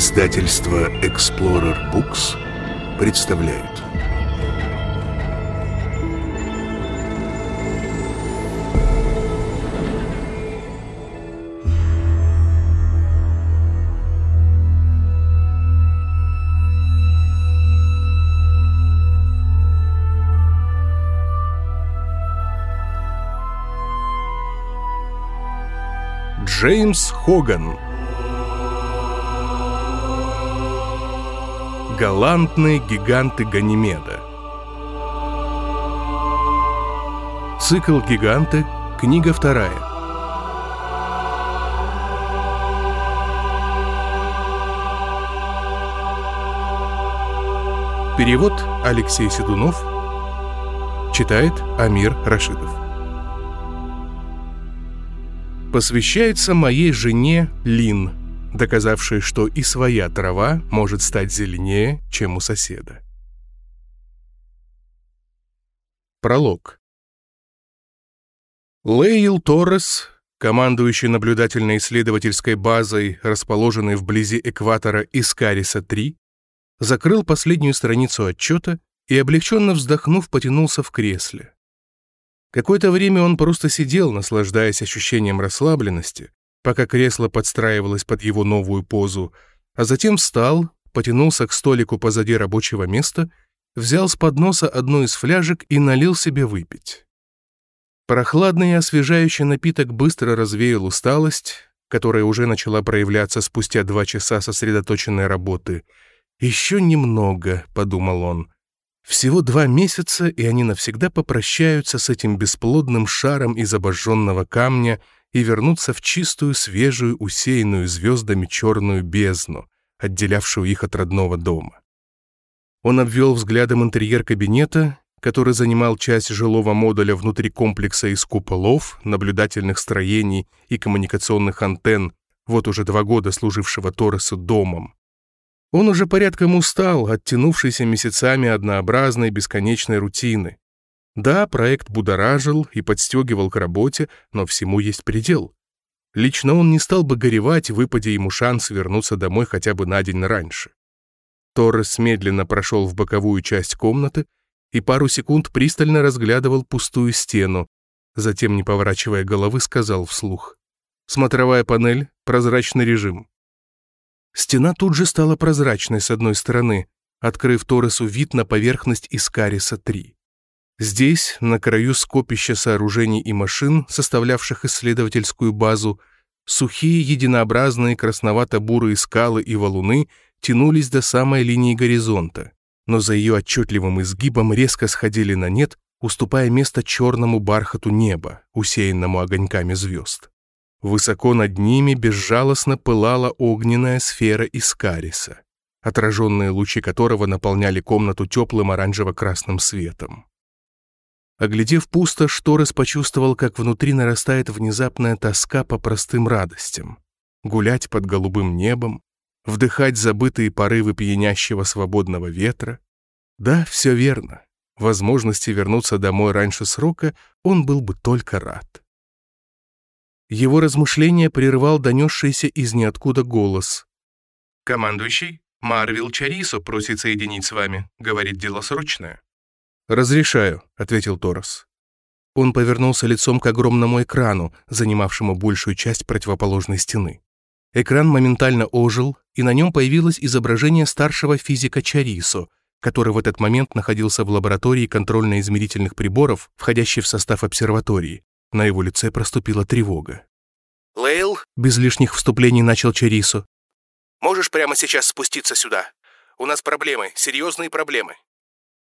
Издательство Explorer Books представляют Джеймс Хоган Галантные гиганты Ганимеда. Цикл «Гиганты», книга вторая. Перевод Алексей Седунов. Читает Амир Рашидов. Посвящается моей жене Лин – доказавшие, что и своя трава может стать зеленее, чем у соседа. Пролог. Лейл Торрес, командующий наблюдательно-исследовательской базой, расположенной вблизи экватора Искариса-3, закрыл последнюю страницу отчета и, облегченно вздохнув, потянулся в кресле. Какое-то время он просто сидел, наслаждаясь ощущением расслабленности, пока кресло подстраивалось под его новую позу, а затем встал, потянулся к столику позади рабочего места, взял с подноса одну из фляжек и налил себе выпить. Прохладный и освежающий напиток быстро развеял усталость, которая уже начала проявляться спустя два часа сосредоточенной работы. «Еще немного», — подумал он. «Всего два месяца, и они навсегда попрощаются с этим бесплодным шаром из обожженного камня — и вернуться в чистую, свежую, усеянную звездами черную бездну, отделявшую их от родного дома. Он обвел взглядом интерьер кабинета, который занимал часть жилого модуля внутри комплекса из куполов, наблюдательных строений и коммуникационных антенн, вот уже два года служившего Торресу домом. Он уже порядком устал от тянувшейся месяцами однообразной бесконечной рутины, да, проект будоражил и подстегивал к работе, но всему есть предел. Лично он не стал бы горевать, выпадя ему шанс вернуться домой хотя бы на день раньше. Торрес медленно прошел в боковую часть комнаты и пару секунд пристально разглядывал пустую стену, затем, не поворачивая головы, сказал вслух. «Смотровая панель, прозрачный режим». Стена тут же стала прозрачной с одной стороны, открыв Торресу вид на поверхность Искариса-3. Здесь, на краю скопища сооружений и машин, составлявших исследовательскую базу, сухие единообразные красновато-бурые скалы и валуны тянулись до самой линии горизонта, но за ее отчетливым изгибом резко сходили на нет, уступая место черному бархату неба, усеянному огоньками звезд. Высоко над ними безжалостно пылала огненная сфера Искариса, отраженные лучи которого наполняли комнату теплым оранжево-красным светом. Оглядев пустошь, Торрес почувствовал, как внутри нарастает внезапная тоска по простым радостям. Гулять под голубым небом, вдыхать забытые порывы пьянящего свободного ветра. Да, все верно. Возможности вернуться домой раньше срока он был бы только рад. Его размышления прервал донесшийся из ниоткуда голос. «Командующий, Марвел Чарисо просит соединить с вами. Говорит, дело срочное». «Разрешаю», — ответил Торос. Он повернулся лицом к огромному экрану, занимавшему большую часть противоположной стены. Экран моментально ожил, и на нем появилось изображение старшего физика Чарисо, который в этот момент находился в лаборатории контрольно-измерительных приборов, входящей в состав обсерватории. На его лице проступила тревога. «Лейл?» — без лишних вступлений начал Чарисо. «Можешь прямо сейчас спуститься сюда? У нас проблемы, серьезные проблемы».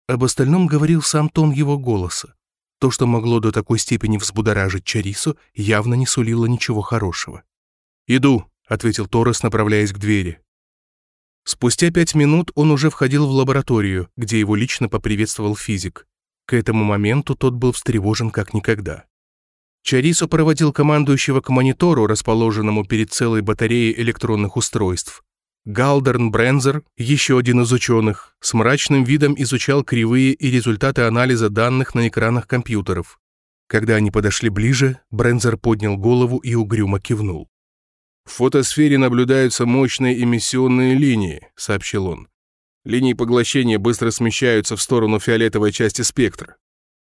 Об остальном говорил сам тон его голоса. То, что могло до такой степени взбудоражить Чарису, явно не сулило ничего хорошего. «Иду», — ответил Торрес, направляясь к двери. Спустя пять минут он уже входил в лабораторию, где его лично поприветствовал физик. К этому моменту тот был встревожен как никогда. Чарисо проводил командующего к монитору, расположенному перед целой батареей электронных устройств. Галдерн Брензер, еще один из ученых, с мрачным видом изучал кривые и результаты анализа данных на экранах компьютеров. Когда они подошли ближе, Брензер поднял голову и угрюмо кивнул. «В фотосфере наблюдаются мощные эмиссионные линии», — сообщил он. «Линии поглощения быстро смещаются в сторону фиолетовой части спектра.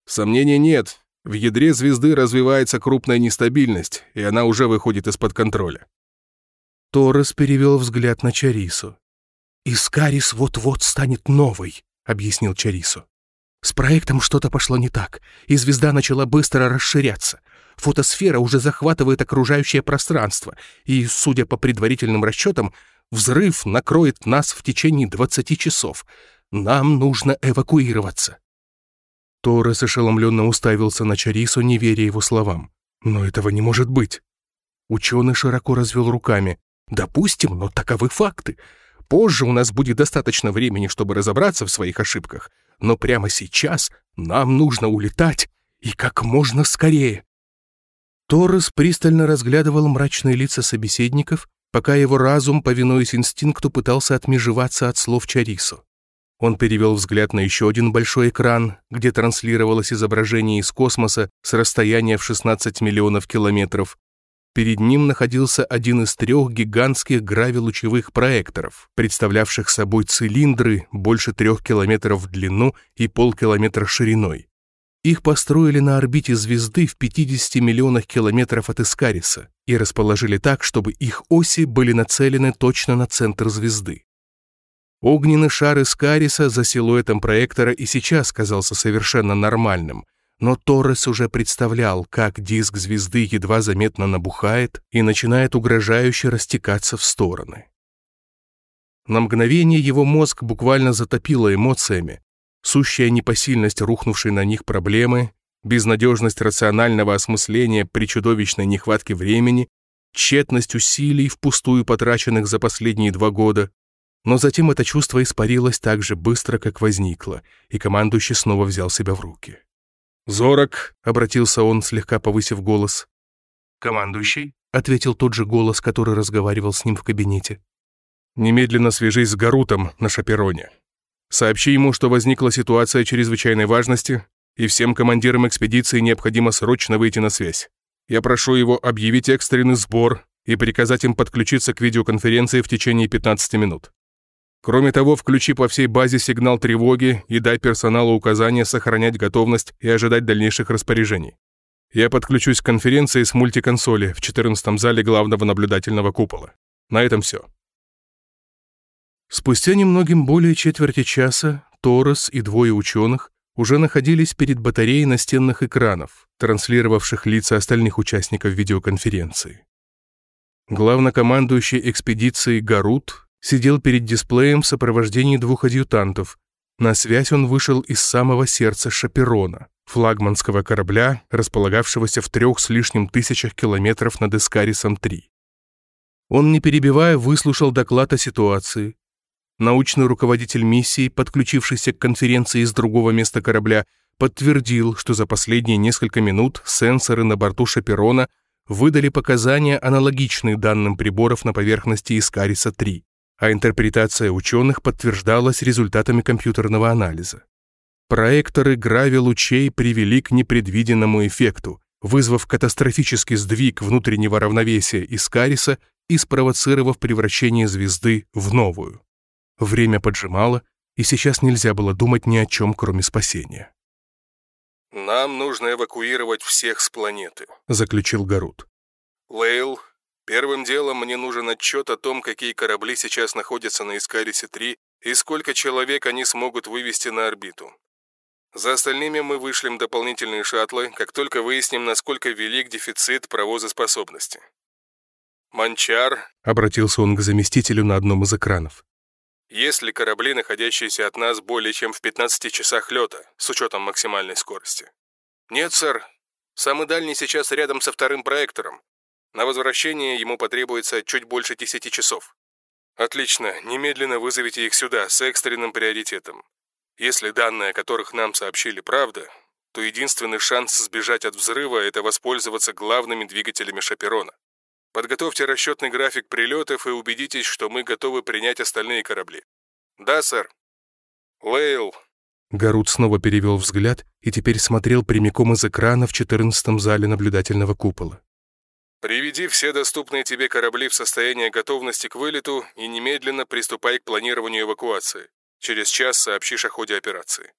Сомнений нет, в ядре звезды развивается крупная нестабильность, и она уже выходит из-под контроля». Торрес перевел взгляд на Чарису. «Искарис вот-вот станет новой», — объяснил Чарису. «С проектом что-то пошло не так, и звезда начала быстро расширяться. Фотосфера уже захватывает окружающее пространство, и, судя по предварительным расчетам, взрыв накроет нас в течение 20 часов. Нам нужно эвакуироваться». Торрес ошеломленно уставился на Чарису, не веря его словам. «Но этого не может быть!» Ученый широко развел руками. «Допустим, но таковы факты. Позже у нас будет достаточно времени, чтобы разобраться в своих ошибках, но прямо сейчас нам нужно улетать, и как можно скорее». Торрес пристально разглядывал мрачные лица собеседников, пока его разум, повинуясь инстинкту, пытался отмежеваться от слов Чарису. Он перевел взгляд на еще один большой экран, где транслировалось изображение из космоса с расстояния в 16 миллионов километров. Перед ним находился один из трех гигантских гравилучевых проекторов, представлявших собой цилиндры больше трех километров в длину и полкилометра шириной. Их построили на орбите звезды в 50 миллионах километров от Искариса и расположили так, чтобы их оси были нацелены точно на центр звезды. Огненный шар из Кариса за силуэтом проектора и сейчас казался совершенно нормальным, но Торрес уже представлял, как диск звезды едва заметно набухает и начинает угрожающе растекаться в стороны. На мгновение его мозг буквально затопило эмоциями, сущая непосильность рухнувшей на них проблемы, безнадежность рационального осмысления при чудовищной нехватке времени, тщетность усилий, впустую потраченных за последние два года, но затем это чувство испарилось так же быстро, как возникло, и командующий снова взял себя в руки. «Зорок!» — обратился он, слегка повысив голос. «Командующий?» — ответил тот же голос, который разговаривал с ним в кабинете. «Немедленно свяжись с Гарутом на Шапероне. Сообщи ему, что возникла ситуация чрезвычайной важности, и всем командирам экспедиции необходимо срочно выйти на связь. Я прошу его объявить экстренный сбор и приказать им подключиться к видеоконференции в течение 15 минут. Кроме того, включи по всей базе сигнал тревоги и дай персоналу указание сохранять готовность и ожидать дальнейших распоряжений. Я подключусь к конференции с мультиконсоли в 14 зале главного наблюдательного купола. На этом все. Спустя немногим более четверти часа Торрес и двое ученых уже находились перед батареей настенных экранов, транслировавших лица остальных участников видеоконференции. Главнокомандующий экспедицией Гарут сидел перед дисплеем в сопровождении двух адъютантов. На связь он вышел из самого сердца Шаперона, флагманского корабля, располагавшегося в трех с лишним тысячах километров над Эскарисом-3. Он, не перебивая, выслушал доклад о ситуации. Научный руководитель миссии, подключившийся к конференции из другого места корабля, подтвердил, что за последние несколько минут сенсоры на борту Шаперона выдали показания, аналогичные данным приборов на поверхности Искариса-3 а интерпретация ученых подтверждалась результатами компьютерного анализа. Проекторы грави-лучей привели к непредвиденному эффекту, вызвав катастрофический сдвиг внутреннего равновесия Искариса и спровоцировав превращение звезды в новую. Время поджимало, и сейчас нельзя было думать ни о чем, кроме спасения. «Нам нужно эвакуировать всех с планеты», — заключил Гарут. «Лейл, Первым делом мне нужен отчет о том, какие корабли сейчас находятся на Искарисе-3 и сколько человек они смогут вывести на орбиту. За остальными мы вышлем дополнительные шаттлы, как только выясним, насколько велик дефицит провозоспособности. «Манчар», — обратился он к заместителю на одном из экранов, «есть ли корабли, находящиеся от нас более чем в 15 часах лета, с учетом максимальной скорости?» «Нет, сэр. Самый дальний сейчас рядом со вторым проектором. На возвращение ему потребуется чуть больше 10 часов. Отлично, немедленно вызовите их сюда с экстренным приоритетом. Если данные, о которых нам сообщили, правда, то единственный шанс сбежать от взрыва – это воспользоваться главными двигателями Шаперона. Подготовьте расчетный график прилетов и убедитесь, что мы готовы принять остальные корабли. Да, сэр. Лейл. Гарут снова перевел взгляд и теперь смотрел прямиком из экрана в 14 зале наблюдательного купола. Приведи все доступные тебе корабли в состояние готовности к вылету и немедленно приступай к планированию эвакуации. Через час сообщишь о ходе операции.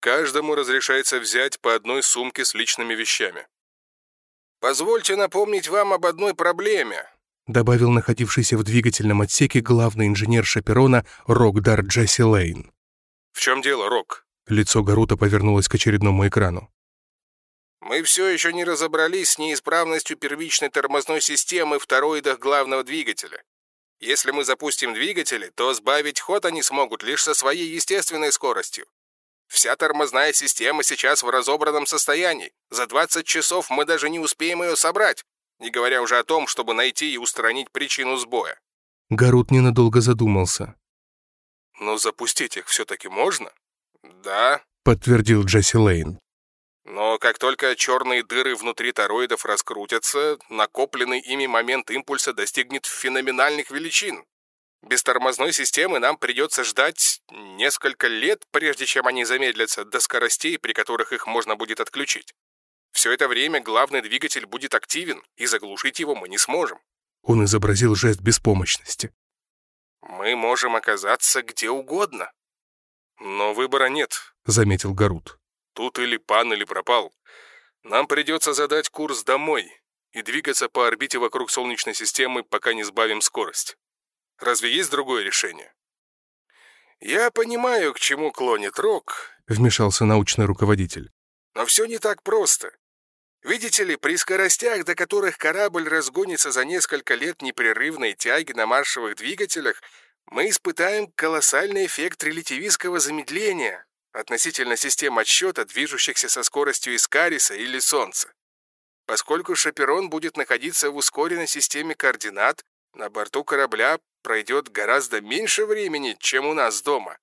Каждому разрешается взять по одной сумке с личными вещами. «Позвольте напомнить вам об одной проблеме», добавил находившийся в двигательном отсеке главный инженер Шаперона Рокдар Джесси Лейн. «В чем дело, Рок?» Лицо Гарута повернулось к очередному экрану. Мы все еще не разобрались с неисправностью первичной тормозной системы в тороидах главного двигателя. Если мы запустим двигатели, то сбавить ход они смогут лишь со своей естественной скоростью. Вся тормозная система сейчас в разобранном состоянии. За 20 часов мы даже не успеем ее собрать, не говоря уже о том, чтобы найти и устранить причину сбоя. Гарут ненадолго задумался. «Но запустить их все-таки можно?» «Да», — подтвердил Джесси Лейн. Но как только черные дыры внутри тороидов раскрутятся, накопленный ими момент импульса достигнет феноменальных величин. Без тормозной системы нам придется ждать несколько лет, прежде чем они замедлятся до скоростей, при которых их можно будет отключить. Все это время главный двигатель будет активен, и заглушить его мы не сможем. Он изобразил жест беспомощности. Мы можем оказаться где угодно. Но выбора нет, заметил Гарут. Тут или пан, или пропал. Нам придется задать курс домой и двигаться по орбите вокруг Солнечной системы, пока не сбавим скорость. Разве есть другое решение? Я понимаю, к чему клонит Рок, вмешался научный руководитель. Но все не так просто. Видите ли, при скоростях, до которых корабль разгонится за несколько лет непрерывной тяги на маршевых двигателях, мы испытаем колоссальный эффект релятивистского замедления, относительно систем отсчета, движущихся со скоростью Искариса или Солнца. Поскольку Шаперон будет находиться в ускоренной системе координат, на борту корабля пройдет гораздо меньше времени, чем у нас дома.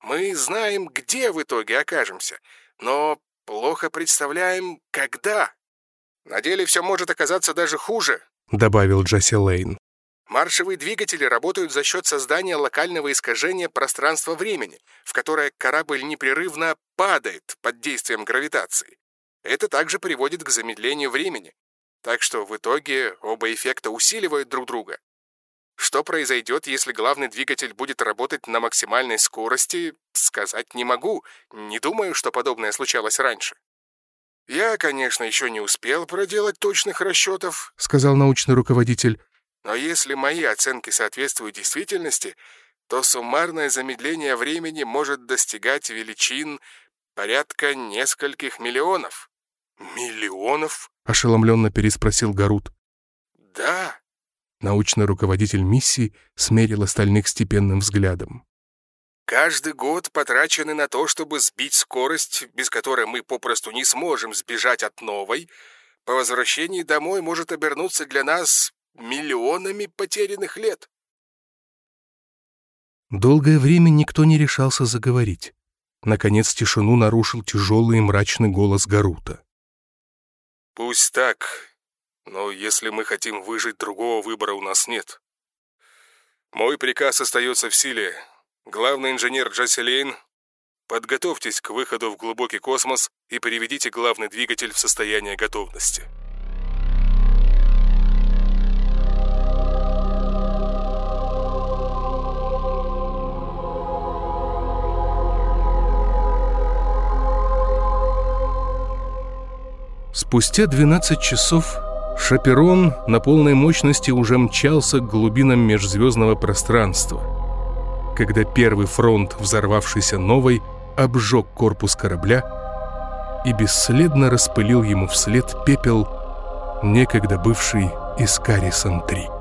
Мы знаем, где в итоге окажемся, но плохо представляем, когда. На деле все может оказаться даже хуже, — добавил Джесси Лейн. Маршевые двигатели работают за счет создания локального искажения пространства-времени, в которое корабль непрерывно падает под действием гравитации. Это также приводит к замедлению времени. Так что в итоге оба эффекта усиливают друг друга. Что произойдет, если главный двигатель будет работать на максимальной скорости, сказать не могу. Не думаю, что подобное случалось раньше. «Я, конечно, еще не успел проделать точных расчетов», — сказал научный руководитель. Но если мои оценки соответствуют действительности, то суммарное замедление времени может достигать величин порядка нескольких миллионов. «Миллионов?» — ошеломленно переспросил Гарут. «Да». Научный руководитель миссии смерил остальных степенным взглядом. «Каждый год потраченный на то, чтобы сбить скорость, без которой мы попросту не сможем сбежать от новой, по возвращении домой может обернуться для нас миллионами потерянных лет. Долгое время никто не решался заговорить. Наконец тишину нарушил тяжелый и мрачный голос Гарута. «Пусть так, но если мы хотим выжить, другого выбора у нас нет. Мой приказ остается в силе. Главный инженер Джасилейн, подготовьтесь к выходу в глубокий космос и приведите главный двигатель в состояние готовности». Спустя 12 часов Шаперон на полной мощности уже мчался к глубинам межзвездного пространства, когда первый фронт, взорвавшийся новой, обжег корпус корабля и бесследно распылил ему вслед пепел, некогда бывший Искарисом-3.